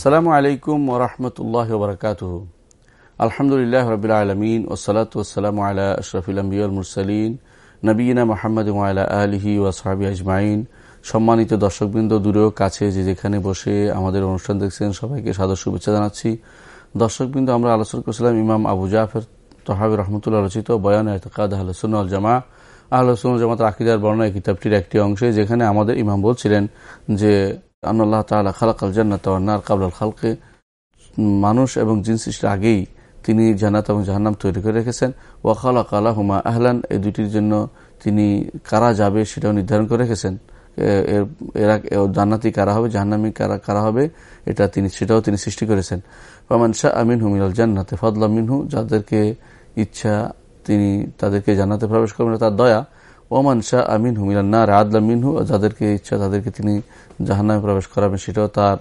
আসসালামু আলাইকুম ওরহমতুল্লাহ বরকাত আলহামদুলিল্লাহ রবিল আলমিন ওসলাত ওসালাম আলা আশরফুল আম্বিউল মুরসালিন নবীনা মোহাম্মদ আলা আলহি ওয়াসাবি আজমাইন। সম্মানিত দর্শকবৃন্দ, দূরেও কাছে যে যেখানে বসে আমাদের অনুষ্ঠান দেখছেন, সবাইকে সাদর শুভেচ্ছা জানাচ্ছি। দর্শকবৃন্দ, আমরা আলোচনা করছিলাম ইমাম আবু জাফর তহাবি রহমতুল্লাহ রচিত বয়ান এতকাদ আহলসুল জামা আহলসুল জামাত আকিদার বর্ণনা কিতাবটির একটি অংশে, যেখানে আমাদের ইমাম বলছিলেন যে আল্লাহ তালা খালাকাল জান্নাত নার কাবলাল খালকে। মানুষ এবং জিন আগেই তিনি জান্নাত এবং জাহান্নাম তৈরি করে রেখেছেন। ওয়াখালা কালা হুমা আহলান, এই দুটির জন্য তিনি কারা যাবে সেটাও নির্ধারণ করে রেখেছেন। এরা জান্নাতি কারা হবে, জাহান্নামি কারা কারা হবে, এটা তিনি, সেটাও তিনি সৃষ্টি করেছেন। রহমান শাহ আমিন হুমিনাল জান্নাতে ফদলা মিনহু, যাদেরকে ইচ্ছা তিনি তাদেরকে জান্নাতে প্রবেশ করবেন তার দয়া। ওমান শাহ আমিন হুমিলান না আদলা মিনহু, যাদেরকে ইচ্ছা তাদেরকে তিনি জাহান্নামে প্রবেশ করাবেন সেটাও তার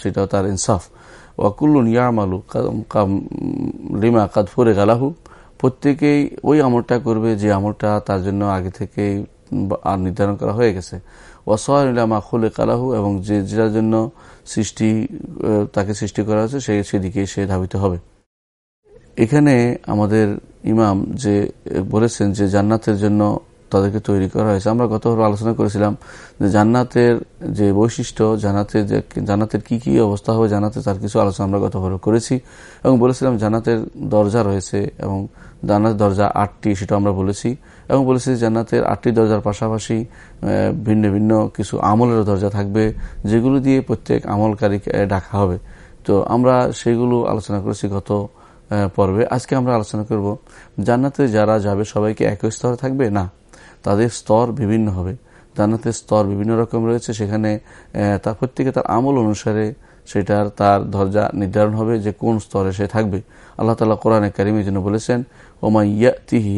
সেটাও তার ইনসাফ। ওয়াকুল্লুন ইয়ামালু লিমা কাদফুরে গালাহু প্রত্যেকেই ওই আমলটা করবে যে আমলটা তার জন্য আগে থেকেই আর নির্ধারণ করা হয়ে গেছে। ওয়াসলামা খুলে কালাহু এবং যে যার জন্য সৃষ্টি তাকে সৃষ্টি করা হয়েছে, সে সেদিকে সে ধাবিত হবে। এখানে আমাদের ইমাম যে বলেছেন যে জান্নাতের জন্য তাদেরকে তৈরি করা হয়েছে। আমরা গতবার আলোচনা করেছিলাম যে জান্নাতের যে বৈশিষ্ট্য, জান্নাতের যে জান্নাতের কি কি অবস্থা হবে, জান্নাতে তার কিছু আলোচনা আমরা গতবার করেছি এবং বলেছিলাম জান্নাতের দরজা রয়েছে এবং জান্নাতের দরজা আটটি সেটা আমরা বলেছি এবং বলেছি জান্নাতের আটটি দরজার পাশাপাশি ভিন্ন ভিন্ন কিছু আমলের দরজা থাকবে যেগুলো দিয়ে প্রত্যেক আমলকারীকে ডাকা হবে। তো আমরা সেগুলো আলোচনা করেছি গত পর্বে। আজকে আমরা আলোচনা করব জান্নাতে যারা যাবে সবাইকে একই স্তরে থাকবে? না। তাদের স্তর বিভিন্ন হবে। জান্নাতের স্তর বিভিন্ন রকম রয়েছে। সেখানে তার প্রত্যেকে তার আমল অনুসারে সেটার তার দরজা নির্ধারণ হবে যে কোন স্তরে সে থাকবে। আল্লাহ তালা কোরআনে কারিমের জন্য বলেছেন ওমা ইয়াতিহি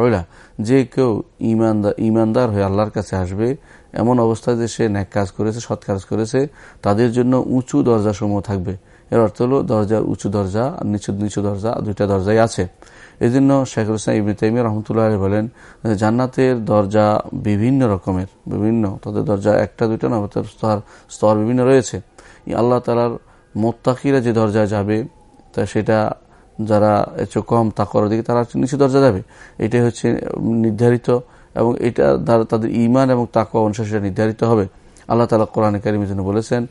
রয়লা যে কেউ ইমানদার ইমানদার হয়ে আল্লাহর কাছে আসবে, এমন অবস্থায় যে সে ন্যাক কাজ করেছে, সৎ কাজ করেছে, তাদের জন্য উঁচু দরজাসমূহ থাকবে। এর অর্থ হল দরজার উঁচু দরজা আর নিচু নিচু দরজা দুইটা দরজাই আছে। এই জন্য শেখুল ইসলাম ইবনে তাইমি রহমতুল্লাহ বলেন জান্নাতের দরজা বিভিন্ন রকমের, বিভিন্ন, তাদের দরজা একটা, দুইটা না স্তর স্তর বিভিন্ন রয়েছে। আল্লাহ তালার মোত্তাকিরা যে দরজায় যাবে, তা সেটা যারা একটু কম তাকর দিকে, তারা নিচু দরজা যাবে। এটাই হচ্ছে নির্ধারিত এবং এটা তাদের ইমান এবং তাকওয়া অনুসারে সেটা নির্ধারিত হবে। আল্লাহ তালা কোরআন কারিমের জন্য বলেছেন,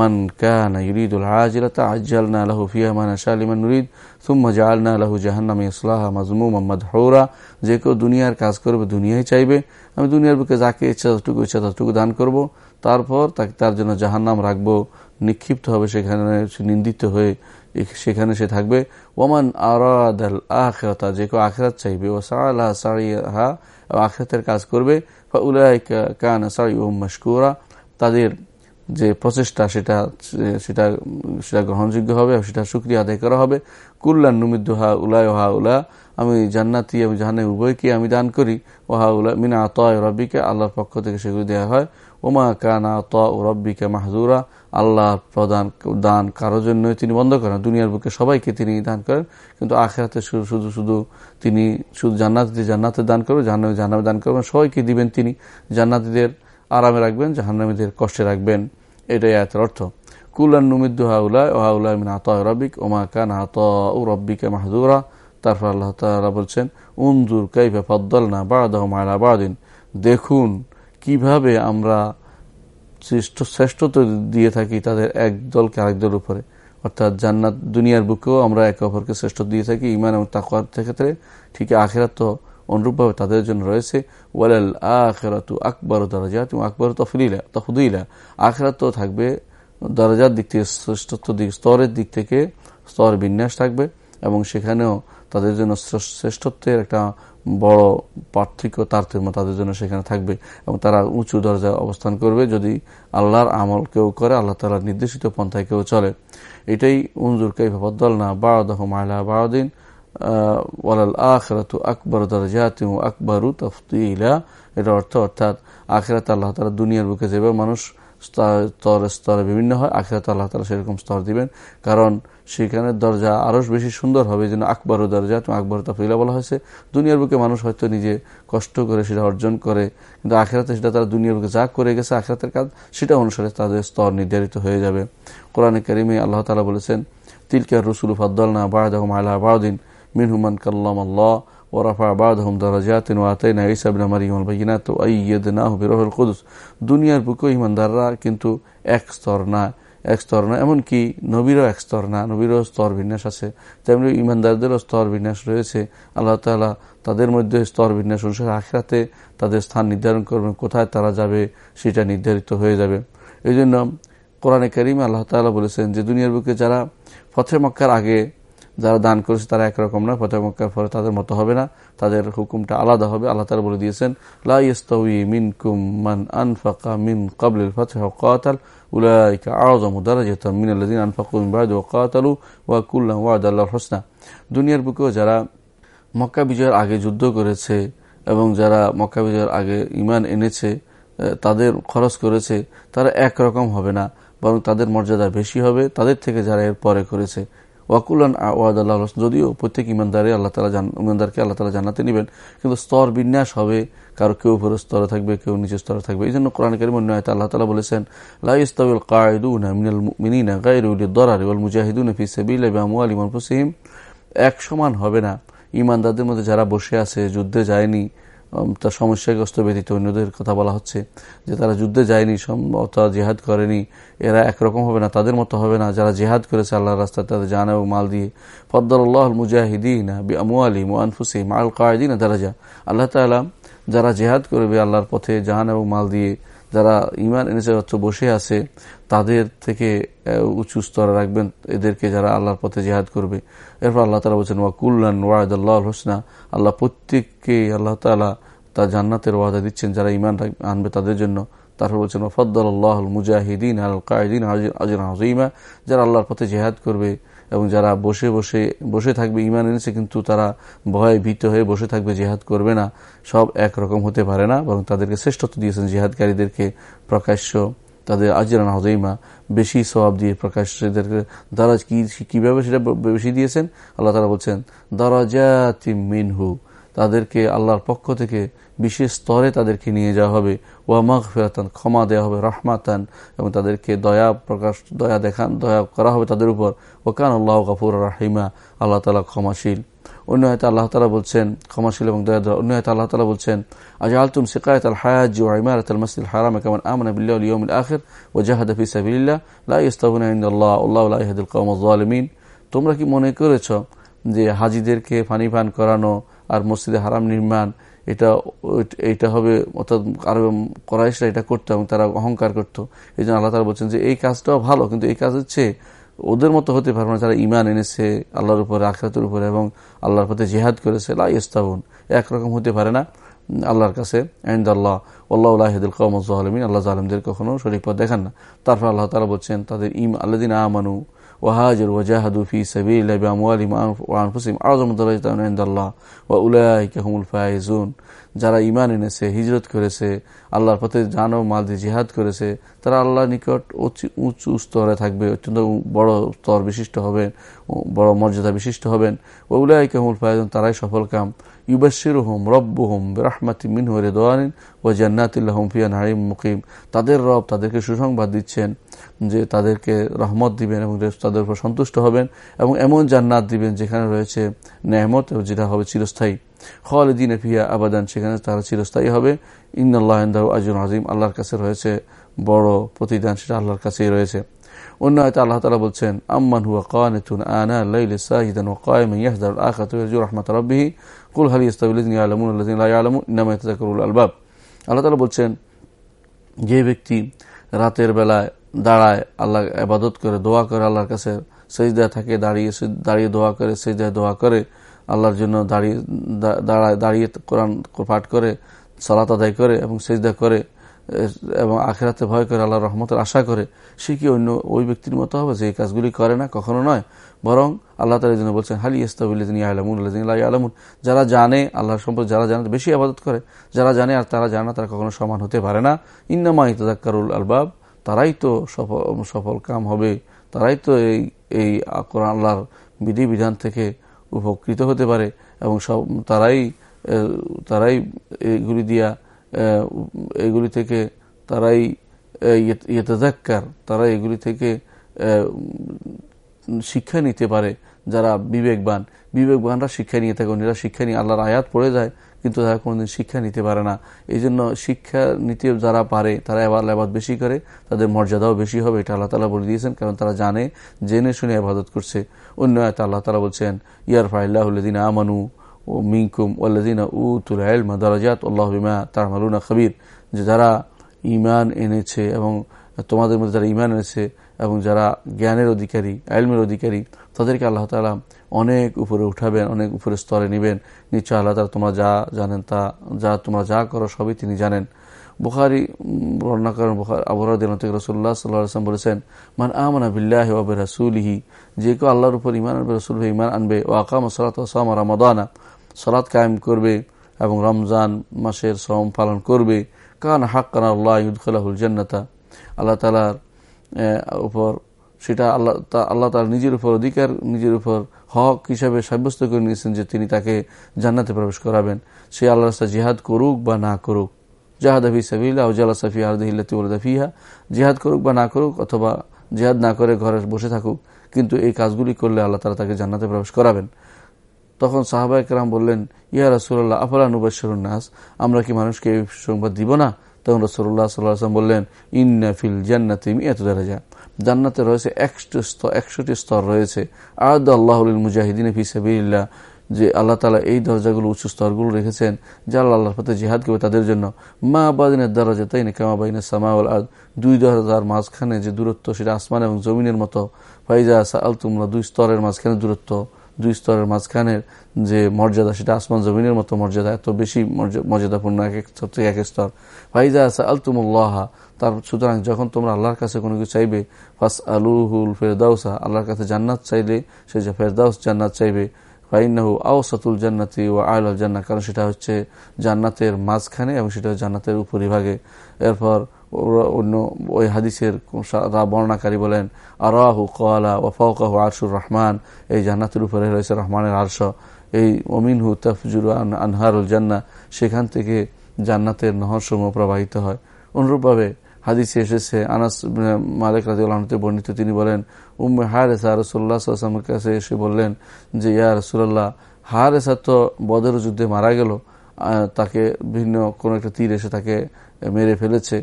মান কানা ইউরিদুল আজিলাতা আজ্জালনা লাহু ফিহা মান আশা লিমান নুরিদ, সুম্মা জাআলনা লাহু জাহান্নাম ইয়াসলাহা মাযমুমান মাদহুরা, যে কেউ দুনিয়ার কাজ করবে দুনিয়ায় চাইবে, আমি দুনিয়ার বুকে যাকে ইচ্ছা ততটুকু ইচ্ছা ততটুকু দান করব, তারপর তাকে তার জন্য জাহান্নাম রাখব, নিক্ষিপ্ত হবে সেখানে নিন্দিত হয়ে সেখানে সে থাকবে। ওমান আরাদাল আখেরাতা, যে কেউ আখেরাত চাইবে ও সাআলা সারিহা আখেরাতের কাজ করবে উলাইকা কানা সারি ও মশকুরা তাদের যে প্রচেষ্টা, সেটা সেটা সেটা গ্রহণযোগ্য হবে, সেটা সুক্রিয়া আদায় করা হবে। কুল্লান নুমিদ্দুহা উলায় ওহা উলা, আমি জান্নাতি, আমি জাহানে উভয়কে আমি দান করি। ওহা উলা, মিনা তয় রব্বিকে আল্লাহর পক্ষ থেকে সেগুলি দেওয়া হয়। ওমা কানা ত রব্বিকে মাহজুরা আল্লাহ প্রদান, দান কারোর জন্যই তিনি বন্ধ করেন, দুনিয়ার বুকে সবাইকে তিনি দান করেন। কিন্তু আখেরাতে শুধু শুধু তিনি, শুধু জান্নাতি জান্নাতে দান করবেন জাহান্নামে জাহান্নামে দান করবেন, সবাইকে দিবেন তিনি। জান্নাতিদের আরামে রাখবেন, জাহান্নামীদের কষ্টে রাখবেন, এটাই এতের অর্থ। কুলান নুমিদ্দু হাউলা ও হাউলা মিন আত রব্বিক, ওমা কান আত রব্বিকে মাহদুরা তারপর আল্লাহ তালা বলছেন, উনজুর কাইফা ফদ্দল না বাড়াদাহ মায়লা বাড়াদিন দেখুন কীভাবে আমরা শ্রেষ্ঠ, শ্রেষ্ঠত্ব দিয়ে থাকি তাদের এক দলকে আরেক উপরে। অর্থাৎ জান্নাত দুনিয়ার বুকেও আমরা একে অপরকে শ্রেষ্ঠ দিয়ে থাকি ইমান এবং তাকুয়ার ক্ষেত্রে। ঠিক আখেরাত তো অনুরূপভাবে তাদের জন্য রয়েছে, ওয়ালাল আখেরাতু আকবর দরজা এবং আকবর তফরিলা তফুদিলা। আখেরাত তো থাকবে, দরজার দিক থেকে শ্রেষ্ঠত্ব দিক স্তরের দিক থেকে স্তর বিন্যাস থাকবে এবং সেখানেও তাদের জন্য শ্রেষ্ঠত্বের একটা বড় পার্থক্য, তারতম্য তাদের জন্য সেখানে থাকবে এবং তারা উঁচু দরজায় অবস্থান করবে যদি আল্লাহর আমল কেউ করে, আল্লাহ তালার নির্দেশিত পন্থায় কেউ চলে। এটাই উনজুর কাইফাবদ্দল না বারোদহ মাহলা বারোদিন ওয়ালাল আখরাতু আকবর দরজাতি আকবরু তফতিলা। এটা অর্থ অর্থাৎ আখেরাত আল্লাহ তালা দুনিয়ার বুকে যাবে মানুষ স্তরে স্তরে বিভিন্ন হয়, আখেরাতে আল্লাহ তালা সেরকম স্তর দিবেন। কারণ সেখানের দরজা আরও বেশি সুন্দর হবে যেন আকবর দরজা তুমি আকবর তাফিলা বলা হয়েছে। দুনিয়ার বুকে মানুষ হয়তো নিজে কষ্ট করে সেটা অর্জন করে, কিন্তু আখেরাতে সেটা তারা দুনিয়ার বুকে যা করে গেছে আখেরাতের কাজ, সেটা অনুসারে তাদের স্তর নির্ধারিত হয়ে যাবে। কোরআনে কারিমে আল্লাহ তালা বলেছেন তিলকার রসুল ফাদ্দালনা বাহাদহম আল্লাহ বাউদ্দিন মিনহুমান কাল্লাম আল্লাহ ওরাফা বাদহম দরাজাতিন ওয়াতাইনা ঈসা ইবনে মারইয়াম আল বাইয়িনাত ওয়া আইয়াদনাহু বিরুহুল কুদুস দুনিয়ার বুকে ইমানদাররা কিন্তু এক স্তর না, এক স্তর না, এমনকি নবীরও এক স্তর না, নবীরও স্তর বিন্যাস আছে। তেমনি ইমানদারদেরও স্তর বিন্যাস রয়েছে। আল্লাহ তালা তাদের মধ্যে স্তর বিন্যাস অনুসারে আখরাতে তাদের স্থান নির্ধারণ করবেন, কোথায় তারা যাবে সেটা নির্ধারিত হয়ে যাবে। এই জন্য কোরআনে করিম আল্লাহ তালা বলেছেন যে, দুনিয়ার বুকে যারা ফথে মক্কার আগে যারা দান করেছে তারা একরকম না ফতে মক্কার ফলে তাদের মতো হবে না, তাদের হুকুমটা আলাদা হবে, আল্লাহ তালা বলে দিয়েছেন মিন কুম মান মিন দুনিয়ার বুকেও যারা মক্কা বিজয়ের আগে যুদ্ধ করেছে এবং যারা মক্কা বিজয়ের আগে ইমান এনেছে তাদের খরচ করেছে, তারা একরকম হবে না, বরং তাদের মর্যাদা বেশি হবে, তাদের থেকে যারা এর পরে করেছে। ওয়াকুলান ওয়াদ আল্লাহ যদিও প্রত্যেক ইমানদারে আল্লাহ তালা ইমানদারকে আল্লাহ তালা জানাতে নেবেন, কিন্তু স্তর বিন্যাস হবে, কারও কেউ উপরে স্তরে থাকবে, কেউ নিচের স্তরে থাকবে। এই জন্য কোরআন করিম অন্যায় আল্লাহ তালা বলেছেন লাইস্তাউল কায়দুনা গাইরুল দরার ওয়াল মুজাহিদুন ফি সাবিল আনফুসিহিম। এক সমান হবে না। ইমানদারদের মধ্যে যারা বসে আছে, যুদ্ধে যায়নি তার সমস্যাগ্রস্ত ব্যতীত অন্যদের কথা বলা হচ্ছে যে তারা যুদ্ধে যায়নি তা জেহাদ করেনি। এরা একরকম হবে না, তাদের মতো হবে না। যারা জেহাদ করেছে আল্লাহ রাস্তায় তাদের জান এবং মাল দিয়ে। ফদ্দাল্লাহ মুজাহিদিন আল্লাহ তালা যারা জেহাদ করবে আল্লাহর পথে জাহান এবং মাল দিয়ে যারা ইমান এনেছে হচ্ছে বসে আছে, তাদের থেকে উঁচু স্তরে রাখবেন এদেরকে যারা আল্লাহর পথে জেহাদ করবে। এরপর আল্লাহ তালা বলছেন, ওয়া কুল্লান ওয়াদ আল্লাহ হোসনা। আল্লাহ প্রত্যেককে, আল্লাহ তালা তার জান্নাতের ওয়াদা দিচ্ছেন যারা ইমান আনবে তাদের জন্য। তারপর বলছেন ফদ্দল আল্লাহ মুজাহিদিন আল কায়দিন আজর হাজিমা যারা আল্লাহর পথে জেহাদ করবে এবং যারা বসে বসে বসে থাকবে ইমান এনেছে, কিন্তু তারা ভয়ে ভীত হয়ে বসে থাকবে, জেহাদ করবে না, সব একরকম হতে পারে না, বরং তাদেরকে শ্রেষ্ঠত্ব দিয়েছেন জেহাদকারীদেরকে প্রকাশ্য তাদের আজিরান হজইমা বেশি সবাব দিয়ে প্রকাশ্যদেরকে দ্বারা কি কীভাবে সেটা বেশি দিয়েছেন? আল্লাহ তারা বলছেন দারাজাতি মিনহু তাদেরকে আল্লাহর পক্ষ থেকে বিশেষ স্তরে তাদেরকে নিয়ে যাওয়া হবে। ওয়া মাঘ ফেরাতান ক্ষমা দেওয়া হবে, রহমাতান, এবং তাদেরকে দয়া প্রকাশ, দয়া দেখান, দয়া করা হবে তাদের উপর। ওকান আল্লাহ কাপুর রাহিমা, আল্লাহ তালা ক্ষমাশীল। অন্য হয়তো আল্লাহ তালা বলছেন, ক্ষমাশীল এবং দয়া অন্য হয়তো আল্লাহ তালা বলছেন আজ আলতুম সিকায়ত আল হায়াজ ও ইমারত আল মসজিদ হারাম কেমন আমন আখির ও জাহাদ ফি সাবিল্লাহ লা ইস্তাবুন আল্লাহ আল্লাহ আলাইহাদুল কৌম জালিমিন তোমরা কি মনে করেছ যে হাজিদেরকে পানি পান করানো আর মসজিদে হারাম নির্মাণ, এটা এটা হবে, অর্থাৎ আরও করাইশরা এটা করতো এবং তারা অহংকার করতো। এই জন্য আল্লাহ তারা বলছেন যে এই কাজটাও ভালো, কিন্তু এই কাজ হচ্ছে ওদের মতো হতে পারবে না, যারা ইমান এনেছে আল্লাহর উপরে, আখরাতের উপরে এবং আল্লাহর পথে জেহাদ করেছে। লাই ইস্তাবন একরকম হতে পারে না আল্লাহর কাছে। আইন্দ আল্লাহ আল্লাহ আল্লাহদুল কৌমজমিন আল্লাহ আলমদের কখনো শরীর পথ দেখান না। তারপর আল্লাহ তালা বলছেন, তাদের ইম আল্লাদিন আমানু ওয়াহাজর في ফি الله بأموالهم وأنفسهم أعظم درجة عند الله وأولئك هم الفائزون যারা ইমান এনেছে হিজরত করেছে আল্লাহর পথে জান ও মাল দিয়ে জিহাদ করেছে তারা আল্লাহর নিকট উঁচু স্তরে থাকবে, অত্যন্ত বড় স্তর বিশিষ্ট হবেন বড় মর্যাদা বিশিষ্ট হবেন। ও উলাইকা হুমুল ফাইজুন তারাই সফল কাম। ইউবাসির হোম ইউবাশিরুহুম রব্বুহুম বিরাহমাতি মিনহু রিদওয়ানিন ওয়া জান্নাতিল্লাহুম ফিহা নাঈম মুকিম। তাদের রব তাদেরকে সুসংবাদ দিচ্ছেন যে তাদেরকে রহমত দিবেন এবং তাদের উপর সন্তুষ্ট হবেন এবং এমন জান্নাত দিবেন যেখানে রয়েছে নেহমত যেটা হবে চিরস্থায়ী। খালিদিন ফিয়া আবাদান, সেখানে তারা চিরস্থায়ী হবে। ইন্নআল্লাহ আজুন আজিম, আল্লাহর কাছে রয়েছে বড় প্রতিদান সেটা আল্লাহর কাছেই রয়েছে। অন্য হয়তো আল্লাহ তালা বলছেন, আম্মান হুয়া কানেতুন আনা লাইল সাহিদান ও কায়েম ইয়াহদার আখাত রহমত রব্বিহি। কুল হালি ইস্তাবিলিন আলমুন আল্লাহ ইনামা ইতাজাকরুল আলবাব আল্লাহ তালা বলছেন, যে ব্যক্তি রাতের বেলায় দাঁড়ায় আল্লাহ আবাদত করে, দোয়া করে আল্লাহর কাছে, সেজদায় থাকে, দাঁড়িয়ে দাঁড়িয়ে দোয়া করে, সেজদায় দোয়া করে, আল্লাহর জন্য দাঁড়িয়ে দাঁড়ায়, দাঁড়িয়ে কোরআন পাঠ করে, সালাত আদায় করে এবং সেজদা করে এবং আখেরাতে ভয় করে আল্লাহ রহমতের আশা করে, সে কি অন্য ওই ব্যক্তির মতো হবে যে এই কাজগুলি করে না? কখনো নয়। বরং আল্লাহ তালা জন্য বলছেন, হালি ইস্তাবুল্লিন আলমুন আলমুন যারা জানে আল্লাহ সম্পর্কে, যারা জানে বেশি আবাদত করে। যারা জানে আর তারা জানে না, তারা কখনো সমান হতে পারে না। ইন্নামা ইতাজাক্কারুল আলবাব, তারাই তো সফল সফল কাম হবে। তারাই তো এই এই কোরআন আল্লাহর বিধি বিধান থেকে উপকৃত হতে পারে। এবং সব, তারাই তারাই এগুলি দিয়া এগুলি থেকে তারাই ইয়েতাজাক্কার তারা এগুলি থেকে শিক্ষা নিতে পারে যারা বিবেকবান। বিবেকবানরা শিক্ষা নিয়ে থাকে এরা শিক্ষা নিয়ে আল্লাহর আয়াত পড়ে যায়, কিন্তু তারা কোনোদিন শিক্ষা নিতে পারে না। এই জন্য শিক্ষা নিতে যারা পারে, তারা এবার আবাদ বেশি করে, তাদের মর্যাদাও বেশি হবে, এটা আল্লাহ তালা বলে দিয়েছেন, কারণ তারা জানে, জেনে শুনে আবাদত করছে। অন্য আয়ত আল্লাহ তালা বলছেন ইয়ার ফাইল্লাহুল্লাদিন আমানু মিনকুম ওল্লাদিনা উ তুল দারাজাত আল্লাহ বিমা তার মালুনা যে যারা ইমান এনেছে এবং তোমাদের মধ্যে যারা ইমান এনেছে এবং যারা জ্ঞানের অধিকারী আলমের অধিকারী, তাদেরকে আল্লাহ তালা অনেক উপরে উঠাবেন, অনেক উপরে স্তরে নেবেন। নিশ্চয় আল্লাহ তালা তোমরা যা জানেন তা, যা তোমরা যা করো সবই তিনি জানেন। বুখারি বর্ণনা করেন আবহাওয়া রসুল্লাহ সাল্লাম বলেছেন, মান আমানা বিল্লাহ ওবে রাসুলহি যে কেউ আল্লাহর উপর ইমান আনবে, রসুল ইমান আনবে ও আকাম সালাত সাম রমাদানা। সালাত কায়েম করবে এবং রমজান মাসের শ্রম পালন করবে। কান হাক্কান আল্লাহ ইউদ্দুল জান্নাতা। আল্লাহ তালার উপর সেটা আল্লাহ আল্লাহ তার নিজের উপর অধিকার, নিজের উপর হক হিসাবে সাব্যস্ত করে নিয়েছেন যে তিনি তাকে জান্নাতে প্রবেশ করাবেন। সে আল্লাহ রাস্তা জিহাদ করুক বা না করুক। জাহাদ হাফি সাবিল্লা উজাল্লা সাফি আরদিহিল্লাতিউল্লাফিহা জিহাদ করুক বা না করুক অথবা জিহাদ না করে ঘরে বসে থাকুক, কিন্তু এই কাজগুলি করলে আল্লাহ তালা তাকে জান্নাতে প্রবেশ করাবেন। তখন সাহাবা একরাম বললেন, ইয়া রাসুল্লাহ আফলা নুবাসর নাস? আমরা কি মানুষকে এই সংবাদ দিব না? তখন রসুল্লাহ সাল্লাম বললেন ইন্নাফিল জান্নাতি এত দরজা। জান্নাতে রয়েছে একশো স্তর একশোটি স্তর রয়েছে। আদ আল্লাহ মুজাহিদিন ফিসাবিল্লাহ যে আল্লাহ তালা এই দরজাগুলো, উচ্চ স্তরগুলো রেখেছেন, যা আল্লাহর পথে জিহাদ করবে তাদের জন্য। মা আবাদিনের দরজা তাই না কামা বাইনের সামাউল আদ দুই দরজার মাঝখানে যে দূরত্ব, সেটা আসমান এবং জমিনের মতো। ফাইজা আল তোমরা দুই স্তরের মাঝখানে দূরত্ব। দুই স্তরের মাঝখানের যে মর্যাদা, সেটা আসমান জমিনের মতো মর্যাদা, এত বেশি মর্যাদাপূর্ণ এক এক স্তর থেকে এক স্তর। ফাইজা আসা আলতুমুল্লাহ তার সুতরাং যখন তোমরা আল্লাহর কাছে কোনো কিছু চাইবে ফাস আলুহুল ফেরদাউসা, আল্লাহর কাছে জান্নাত চাইলে সে যে ফেরদাউস জান্নাত চাইবে ফাইনাহু আওসাতুল জান্নাতি ও আল জান্নাত, কারণ সেটা হচ্ছে জান্নাতের মাঝখানে এবং সেটা জান্নাতের উপরিভাগে। এরপর অন্য ওই হাদিসের বর্ণাকারী বলেন, আরাহু কলা ওফাউকাহু আরশুর রহমান এই জান্নাতের উপরে রয়েছে রহমানের আরশ। এই অমিনহু তফজুর আনহারুল জান্না সেখান থেকে জান্নাতের নহরসমূহ প্রবাহিত হয়। অনুরূপভাবে হাদিসে এসেছে, আনাস মালিক রাজিউল্লাহতে বর্ণিত তিনি বলেন, উম্মে হারেসা রসুল্লাহ আসলামের কাছে এসে বললেন যে, ইয়া রসুল্লাহ হারেসা তো বদর যুদ্ধে মারা গেল তাকে ভিন্ন কোন একটা তীর এসে তাকে মেরে ফেলেছে।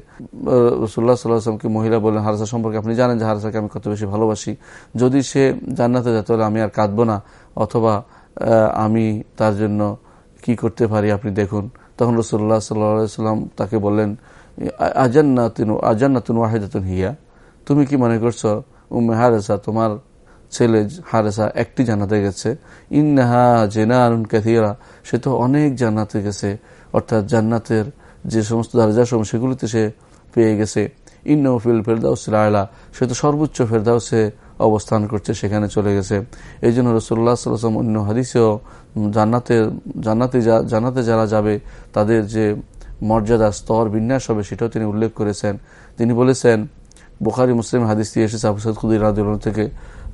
রসুল্লাহ সাল্লাহামকে মহিলা বললেন, হারসা সম্পর্কে আপনি জানেন যে হারসাকে আমি কত বেশি ভালোবাসি। যদি সে জান্নাতে যায়, তাহলে আমি আর কাঁদবো না। অথবা আমি তার জন্য কি করতে পারি আপনি দেখুন। তখন রসুল্লাহ সাল্লাম তাকে বললেন আজান্নাতুন আজান্নাতুন ওয়াহিদাতুন হিয়া। তুমি কি মনে করছ, উম্মে হারেসা তোমার ছেলে হারেসা একটি জানাতে গেছে। ইন্নাহা জেনারুন ক্যাথিরা সে তো অনেক জান্নাতে গেছে। অর্থাৎ জান্নাতের যে সমস্ত দারজা সময় সেগুলিতে সে পেয়ে গেছে। ইন্নফিল ফেরদাউস রায়লা সে তো সর্বোচ্চ ফেরদাউসে অবস্থান করছে, সেখানে চলে গেছে। এই জন্য রসুল্লাহ সাল্লাম অন্য হাদিসেও জান্নাতে জান্নাতে জান্নাতে যারা যাবে, তাদের যে মর্যাদা, স্তর বিন্যাস হবে, সেটাও তিনি উল্লেখ করেছেন। তিনি বলেছেন, বুখারি, মুসলিম হাদিস দিয়ে এসেছে আবু সৈদ খুদির থেকে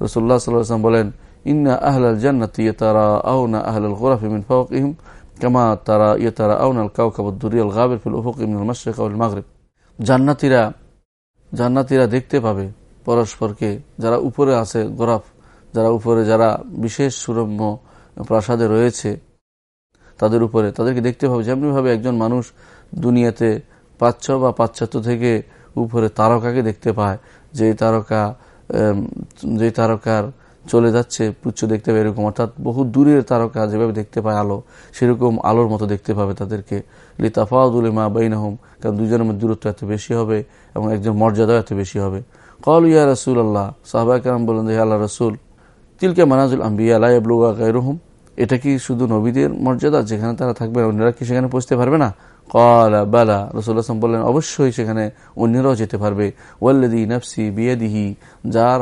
রসুল্লাহ সাল্লাম বলেন, ইন্না আহলাল জান্নাতি তারা আউনা আহলাল গোরাফি মিন ফাওকিহিম কামা তারা ইয়ে তারা আউনাল কাউকাবুদ্দুরিয়াল গাবের ফিল উফক ইমিনুল মাসরিক আউল মাগরিব। জান্নাতিরা জান্নাতিরা দেখতে পাবে পরস্পরকে যারা উপরে আছে গোরাফ, যারা উপরে যারা বিশেষ সুরম্য প্রাসাদে রয়েছে, তাদের উপরে, তাদেরকে দেখতে পাবে যেমনিভাবে একজন মানুষ দুনিয়াতে পাচ্ছ বা পাশ্চাত্য থেকে উপরে তারকাকে দেখতে পায় যে তারকা যে তারকার চলে যাচ্ছে, পুচ্ছ দেখতে পাবে এরকম, অর্থাৎ বহু দূরের তারকা যেভাবে দেখতে পায় আলো, সেরকম আলোর মতো দেখতে পাবে তাদেরকে। লিতাফাউল মা বাইনাহম, কারণ দুজনের মধ্যে দূরত্ব এত বেশি হবে এবং একজন মর্যাদাও এত বেশি হবে। কল ইয়া রসুল আল্লাহ সাহবাহাম বলেন যে আল্লাহ রসুল, তিলকে মানাজুল আম্বিয়া আল্লাহ গায়রুহম, এটা কি শুধু নবীদের মর্যাদা যেখানে তারা থাকবে অন্যরা কি সেখানে পৌঁছতে পারবে না? কলা বালা রসুল্লাহাম বললেন অবশ্যই সেখানে অন্যরাও যেতে পারবে। ওয়াল্লাদি নফসি বিয়েদিহি, যার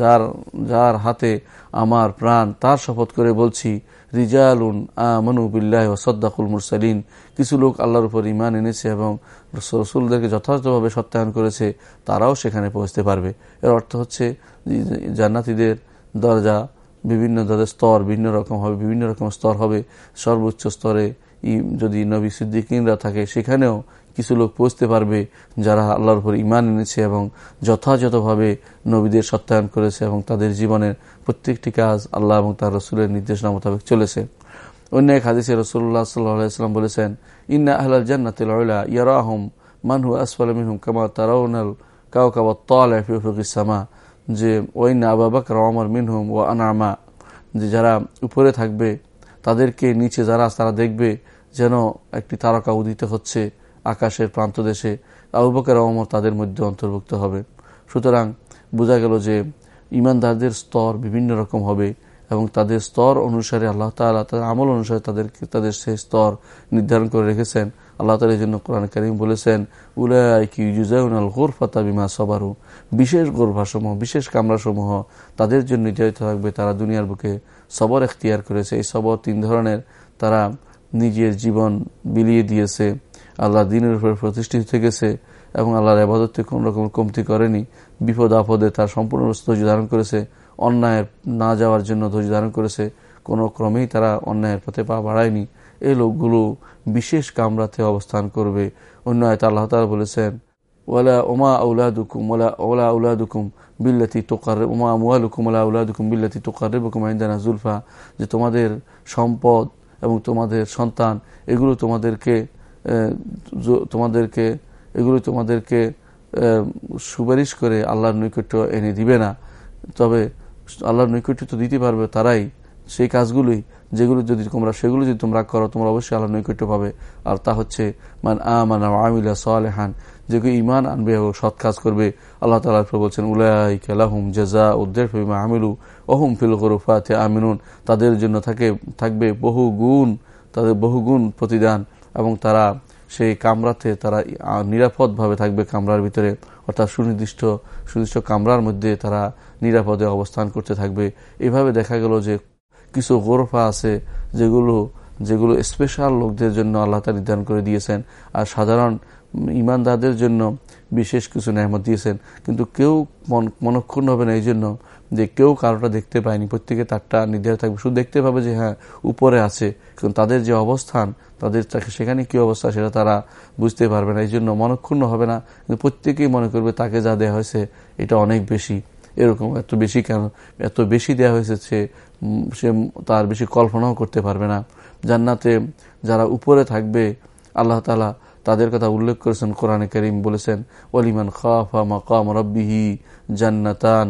যার যার হাতে আমার প্রাণ, তার শপথ করে বলছি, রিজালুন আমনু বিল্লাহ সদ্দাকুল মুরসালিন। কিছু লোক আল্লাহর উপর ইমান এনেছে এবং রসুলদেরকে যথাযথভাবে সত্যায়ন করেছে, তারাও সেখানে পৌঁছতে পারবে। এর অর্থ হচ্ছে জান্নাতিদের দরজা বিভিন্ন তাদের স্তর, ভিন্ন রকম হবে, বিভিন্ন রকম স্তর হবে। সর্বোচ্চ স্তরে যদি নবী সিদ্দিকিনরা থাকে, সেখানেও কিছু লোক পৌঁছতে পারবে যারা আল্লাহর উপর ইমান এনেছে এবং যথাযথভাবে নবীদের সত্যায়ন করেছে এবং তাদের জীবনের প্রত্যেকটি কাজ আল্লাহ এবং তার রসুলের নির্দেশনা মোতাবেক চলেছে। অন্য এক হাদিসে রসুল্লাহ সাল্লাম বলেছেন, ইন্না আহলাল জান্নাতিল ইয়ারাহম মানহু আসফাল মিনহুম কামা তারাউনাল কাউ কাবা তলাফিসামা যে ওইনা আবা বাকর অমর মিনহুম ও আনামা যে, যারা উপরে থাকবে, তাদেরকে নিচে যারা তারা দেখবে যেন একটি তারকা উদিত হচ্ছে আকাশের প্রান্ত দেশে। আবু বকর অমর তাদের মধ্যে অন্তর্ভুক্ত হবে। সুতরাং বোঝা গেল যে ইমানদারদের স্তর বিভিন্ন রকম হবে এবং তাদের স্তর অনুসারে আল্লাহ তালা তাদের আমল অনুসারে তাদেরকে, তাদের সেই স্তর নির্ধারণ করে রেখেছেন। আল্লাহ তালা এই জন্য কোরআন করিম বলেছেন, উলাইকি ইউজাউন আল গোরফাতা বিমা সবারু। বিশেষ গোরভাসমূহ, বিশেষ কামরাসমূহ তাদের জন্য নির্ধারিত থাকবে। তারা দুনিয়ার বুকে সবর এখতিয়ার করেছে। এই সবর তিন ধরনের। তারা নিজের জীবন বিলিয়ে দিয়েছে, আল্লাহ দিনের উপর প্রতিষ্ঠিত থেকেছে এবং আল্লাহর আবাদতে কোন রকম কমতি করেনি, বিপদ আপদে তার সম্পূর্ণ ধৈর্য ধারণ করেছে অন্যায়ের না যাওয়ার জন্য ধৈর্য ধারণ করেছে, কোনো ক্রমেই তারা অন্যায়ের পথে পা বাড়ায়নি। এই লোকগুলো বিশেষ কামরাতে অবস্থান করবে। অন্য আয়তা আল্লাহ তালা বলেছেন ওলা ওমা আউলাদুকুম ওলা ওলা আউলাদুকুম বিল্লাতি তোকার, ওমা আমুয়ালুকুম ওলা আউলাদুকুম বিল্লাতি তোকার রেবকুম আইন্দানা জুলফা, যে তোমাদের সম্পদ এবং তোমাদের সন্তান, এগুলো তোমাদেরকে তোমাদেরকে, এগুলো তোমাদেরকে সুপারিশ করে আল্লাহর নৈকট্য এনে দিবে না। তবে আল্লাহর নৈকট্য তো দিতে পারবে তারাই। সেই কাজগুলোই, যেগুলো যদি তোমরা, সেগুলো যদি তোমরা করো, তোমরা অবশ্যই আল্লাহ নৈকট্য পাবে। আর তা হচ্ছে, মান আমান আমিলা সালেহান, যে কেউ ইমান আনবে ও সৎ কাজ করবে, আল্লাহ তালা বলছেন উলাইকালাহুম জেজা উদ্দের ফিমা আমিলু ওহুম ফিল গরুফাতে আমিনুন। তাদের জন্য থাকে, থাকবে বহু গুণ, তাদের বহু গুণ প্রতিদান, এবং তারা সেই কামরাতে, তারা নিরাপদভাবে থাকবে কামরার ভিতরে। অর্থাৎ সুনির্দিষ্ট সুনির্দিষ্ট কামরার মধ্যে তারা নিরাপদে অবস্থান করতে থাকবে। এভাবে দেখা গেল যে কিছু গোরফা আছে যেগুলো যেগুলো স্পেশাল লোকদের জন্য আল্লাহ তা নির্ধারণ করে দিয়েছেন। আর সাধারণ ইমানদারদের জন্য বিশেষ কিছু নেহমত দিয়েছেন। কিন্তু কেউ মনক্ষুণ্ণ হবে না এই জন্য যে কেউ কারোটা দেখতে পায়নি। প্রত্যেকে তারটা নির্ধারিত থাকবে। শুধু দেখতে পাবে যে হ্যাঁ উপরে আছে। কিন্তু তাদের যে অবস্থান, তাদের সেখানে কি অবস্থা সেটা তারা বুঝতে পারবে না। এই জন্য মনক্ষুণ্ণ হবে না। কিন্তু প্রত্যেকেই মনে করবে, তাকে যা দেওয়া হয়েছে, এটা অনেক বেশি। এরকম এত বেশি কেন? এত বেশি দেওয়া হয়েছে সে তার বেশি কল্পনাও করতে পারবে না। জান্নাতে যারা উপরে থাকবে, আল্লাহ তালা তাদের কথা উল্লেখ করেছেন কোরআনে করিম বলেছেন ওলিমান খাফা মাকাম রব্বিহি জান্নাতান।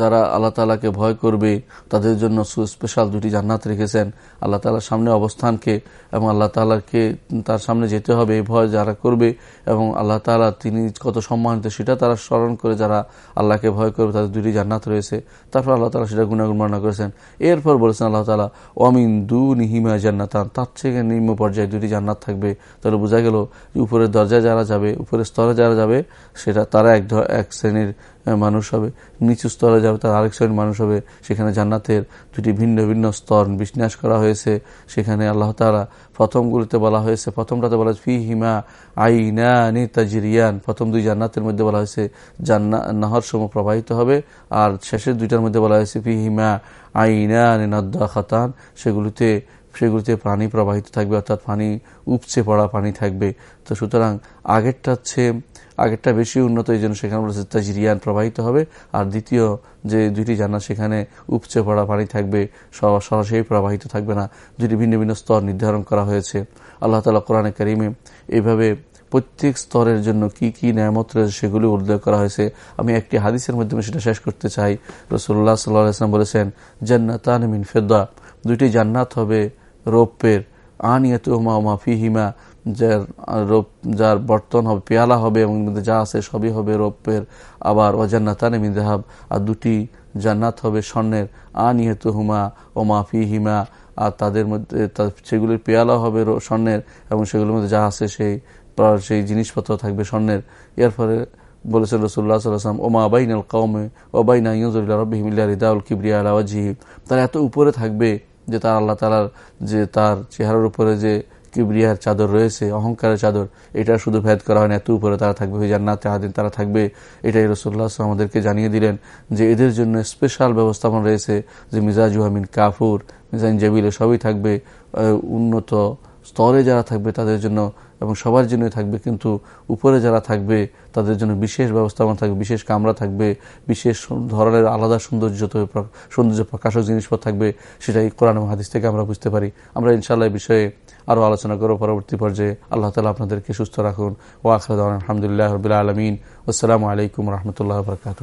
যারা আল্লাহ তালাকে ভয় করবে, তাদের জন্য সুস্পেশাল দুটি জান্নাত রেখেছেন। আল্লাহ তালার সামনে অবস্থানকে এবং আল্লাহ তালাকে তার সামনে যেতে হবে, এই ভয় যারা করবে এবং আল্লাহ তালা তিনি কত সম্মানিত সেটা তারা স্মরণ করে যারা আল্লাহকে ভয় করবে, তাদের দুটি জান্নাত রয়েছে। তারপর আল্লাহ তালা সেটা গুণাগুণ বর্ণনা করেছেন। এরপর বলেছেন আল্লাহ তালা অমিন দু নিহিমা জান্নাতান তার থেকে নিম্ন পর্যায়ে দুটি জান্নাত থাকবে। তাহলে বোঝা গেল উপরের দরজায় যারা যাবে, উপরের স্তরে যারা যাবে, সেটা তারা এক এক শ্রেণির মানুষ হবে। নিচু স্তরে যাবে, তার আরেক শ্রেণির মানুষ হবে। সেখানে জান্নাতের দুটি ভিন্ন ভিন্ন স্তর বিন্যাস করা হয়েছে। সেখানে আল্লাহ তালা প্রথমগুলিতে বলা হয়েছে, প্রথমটাতে বলা হয়েছে ফি হিমা আইনা নি তাজিরিয়ান। প্রথম দুই জান্নাতের মধ্যে বলা হয়েছে, জান্না নাহর সমূহ প্রবাহিত হবে। আর শেষের দুইটার মধ্যে বলা হয়েছে ফি হিমা আইনা নিনাদ্দা খাতান সেগুলিতে সেগুলিতে পানি প্রবাহিত থাকবে, অর্থাৎ পানি উপচে পড়া পানি থাকবে। তো সুতরাং আগেরটা হচ্ছে আগেরটা বেশি উন্নত, এই জন্য সেখানে বলেছে তাজরিয়ান প্রবাহিত হবে। আর দ্বিতীয় যে দুইটি জান্নাত, সেখানে উপচে পড়া পানি থাকবে সরাসরি প্রবাহিত থাকবে না। দুটি ভিন্ন ভিন্ন স্তর নির্ধারণ করা হয়েছে। আল্লাহ তালা কোরআনে করিমে এইভাবে প্রত্যেক স্তরের জন্য কি কি নিয়ামত রয়েছে সেগুলি উল্লেখ করা হয়েছে। আমি একটি হাদিসের মাধ্যমে সেটা শেষ করতে চাই। রসুল্লাহ সাল্লাম বলেছেন, জান্নাতান মিন ফেদ্দা দুইটি জান্নাত হবে রৌপ্যের। আনিয়ত মা ফিহিমা। যার রোপ, যার বর্তন হবে, পেয়ালা হবে, এবং যা আছে সবই হবে রৌপ্যের। আবার অজান্নাতানে মিজাহাব আর দুটি জান্নাত হবে স্বর্ণের। আ আনিয়ত হুমা ও মাফি হিমা আর তাদের মধ্যে সেগুলির পেয়ালা হবে স্বর্ণের, এবং সেগুলোর মধ্যে যা আছে সেই সেই জিনিসপত্র থাকবে স্বর্ণের। এর ফলে বলেছেন রসুল্লাহ সাল্লাম ওমা আবাইন আল কৌমে ওবাইনা ইউজুল্লাহ রবিহিমিল্লা রিদাউল কিবরিয়া আলাওয়াজিহি তারা এত উপরে থাকবে যে তার আল্লাহ তালার যে, তার চেহারার উপরে যে কিবরিয়ার চাদর রয়েছে, অহংকারের চাদর। এটা শুধু ভেদ করা হয় না এত উপরে তারা থাকবে জান্নাতে আহাদিন তারা থাকবে। এটাই রসুল্লাহ আমাদেরকে জানিয়ে দিলেন যে এদের জন্য স্পেশাল ব্যবস্থাপনা রয়েছে যে মিজাজুহামিন কাফুর মিজাইন জেবিল সবই থাকবে উন্নত স্তরে যারা থাকবে তাদের জন্য এবং সবার জন্যই থাকবে, কিন্তু উপরে যারা থাকবে তাদের জন্য বিশেষ ব্যবস্থাপনা থাকবে, বিশেষ কামরা থাকবে, বিশেষ ধরনের আলাদা সৌন্দর্য সৌন্দর্য প্রকাশক জিনিসপত্র থাকবে, সেটাই কোরআন হাদিস থেকে আমরা বুঝতে পারি। আমরা ইনশাল্লাহ বিষয়ে আরও আলোচনা করব পরবর্তী পর্যায়ে। আল্লাহ তালা আপনাদেরকে সুস্থ রাখুন। ও আখরদ আলহামদুলিল্লাহ রবিল আলমিন। আসসালামু আলাইকুম রহমতুল্লাহ বরকাত